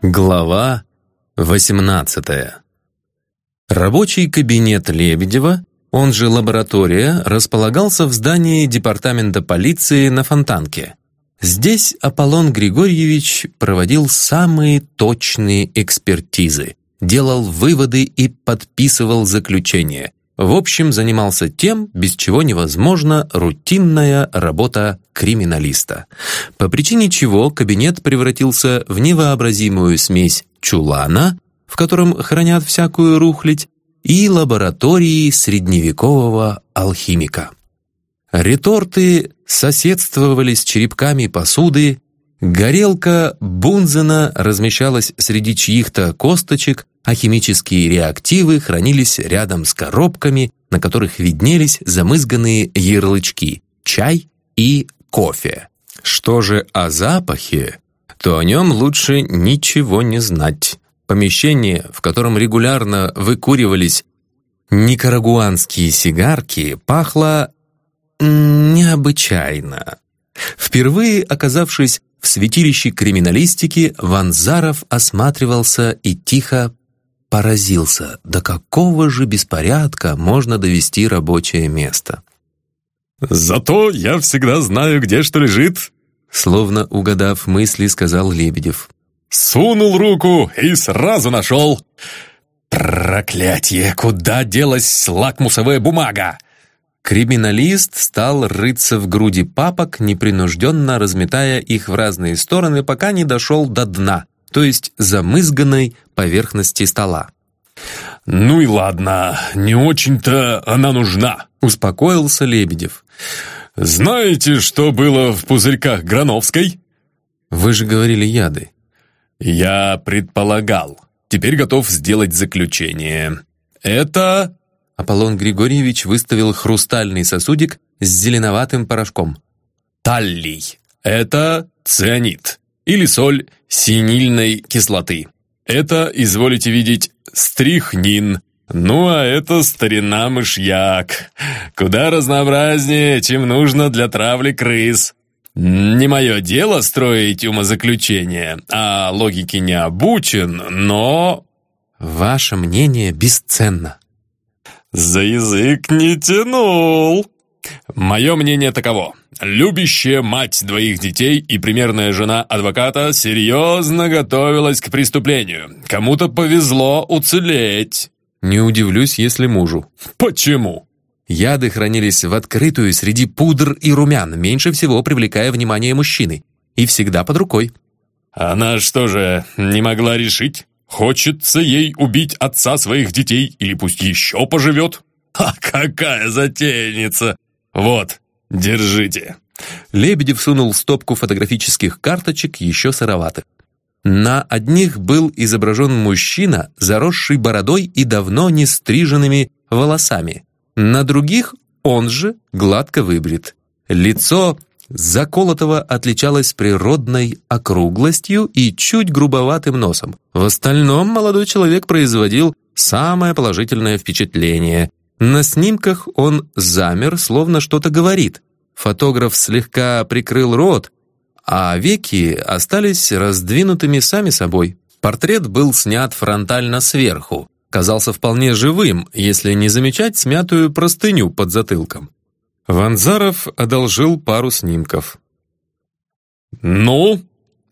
Глава 18 Рабочий кабинет Лебедева, он же лаборатория, располагался в здании департамента полиции на Фонтанке. Здесь Аполлон Григорьевич проводил самые точные экспертизы, делал выводы и подписывал заключения. В общем, занимался тем, без чего невозможна рутинная работа криминалиста. По причине чего кабинет превратился в невообразимую смесь чулана, в котором хранят всякую рухлядь, и лаборатории средневекового алхимика. Реторты соседствовали с черепками посуды, горелка Бунзена размещалась среди чьих-то косточек, а химические реактивы хранились рядом с коробками, на которых виднелись замызганные ярлычки «чай» и «кофе». Что же о запахе, то о нем лучше ничего не знать. Помещение, в котором регулярно выкуривались никарагуанские сигарки, пахло необычайно. Впервые оказавшись в святилище криминалистики, Ванзаров осматривался и тихо поразился, до какого же беспорядка можно довести рабочее место. «Зато я всегда знаю, где что лежит», словно угадав мысли, сказал Лебедев. «Сунул руку и сразу нашел. Проклятие, куда делась лакмусовая бумага?» Криминалист стал рыться в груди папок, непринужденно разметая их в разные стороны, пока не дошел до дна — то есть замызганной поверхности стола. «Ну и ладно, не очень-то она нужна», — успокоился Лебедев. «Знаете, что было в пузырьках Грановской?» «Вы же говорили яды». «Я предполагал. Теперь готов сделать заключение. Это...» Аполлон Григорьевич выставил хрустальный сосудик с зеленоватым порошком. «Таллий. Это цианид или соль синильной кислоты. Это, изволите видеть, стрихнин. Ну, а это старина мышьяк. Куда разнообразнее, чем нужно для травли крыс. Не мое дело строить умозаключения, а логике не обучен, но... Ваше мнение бесценно. За язык не тянул. Мое мнение таково. Любящая мать двоих детей и примерная жена адвоката серьезно готовилась к преступлению. Кому-то повезло уцелеть. Не удивлюсь, если мужу. Почему? Яды хранились в открытую среди пудр и румян, меньше всего привлекая внимание мужчины. И всегда под рукой. Она что же, не могла решить? Хочется ей убить отца своих детей или пусть еще поживет? А какая затейница! Вот, держите». Лебедев сунул стопку фотографических карточек еще сыроватых. На одних был изображен мужчина, заросший бородой и давно не стриженными волосами. На других он же гладко выбрит. Лицо заколотого отличалось природной округлостью и чуть грубоватым носом. В остальном молодой человек производил самое положительное впечатление. На снимках он замер, словно что-то говорит. Фотограф слегка прикрыл рот, а веки остались раздвинутыми сами собой. Портрет был снят фронтально сверху, казался вполне живым, если не замечать смятую простыню под затылком. Ванзаров одолжил пару снимков. «Ну,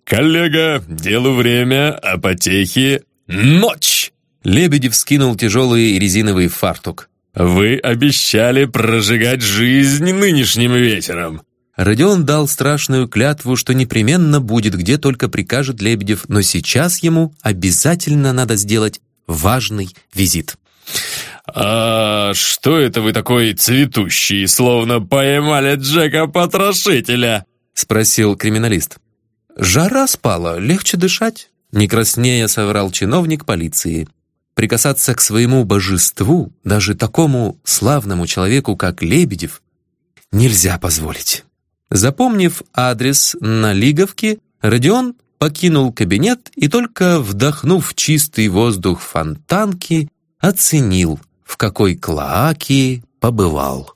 коллега, делу время, а потехи — ночь!» Лебедев скинул тяжелый резиновый фартук. «Вы обещали прожигать жизнь нынешним ветером!» Родион дал страшную клятву, что непременно будет, где только прикажет Лебедев, но сейчас ему обязательно надо сделать важный визит. «А что это вы такой цветущий, словно поймали Джека-потрошителя?» — спросил криминалист. «Жара спала, легче дышать», — не краснея соврал чиновник полиции. Прикасаться к своему божеству, даже такому славному человеку, как Лебедев, нельзя позволить. Запомнив адрес на Лиговке, Родион покинул кабинет и только вдохнув чистый воздух фонтанки, оценил, в какой клоаке побывал.